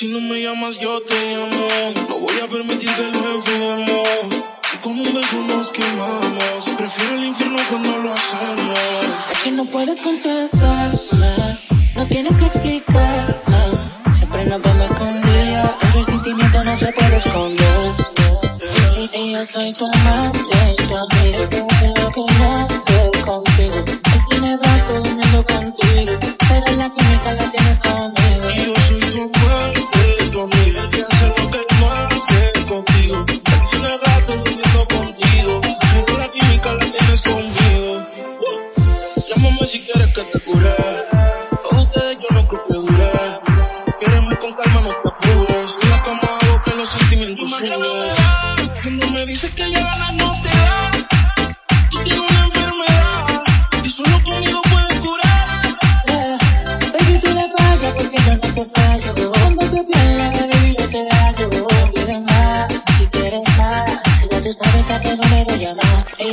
Si no me llamas yo te llamo, no voy a permitir que lo enfermemos. Si con un beso nos quemamos, prefiero el infierno cuando lo hacemos. Sé que no puedes contestarme, no tienes que explicarme. Siempre nos vemos escondidas, pero el sentimiento no se puede esconder. Y yo soy tu amante, si quieres que te cure. Con ustedes yo no creo que dure. Queremos con calma, no te apures. La cama hago que los sentimientos suben. Cuando me dices que ya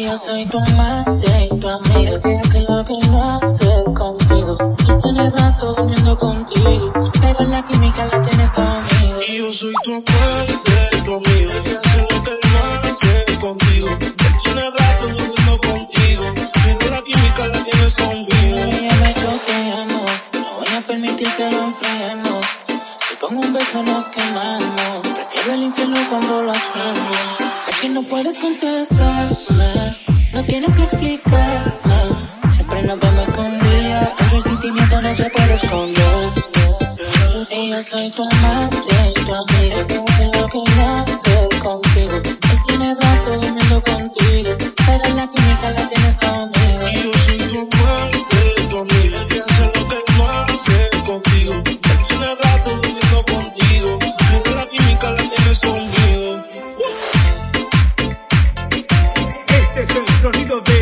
yo soy tu amante y tu amigo. Que hace lo que no hace contigo. Tú tienes rato durmiendo contigo. Pero la química la tienes conmigo. Y yo soy tu amante, tu amigo, que hace lo que no hace contigo. Él tiene rato durmiendo contigo, pero la química la tienes conmigo. Y me choqueamos. No voy a permitir que lo enfriemos. Si con un beso nos quemamos. Prefiero el infierno cuando lo hacemos. Sé que no puedes contestarme. No tienes que explicarme. Siempre nos vemos escondidas. Pero el sentimiento no se puede esconder. Y yo soy tu amante, tu amigo. Que sonido de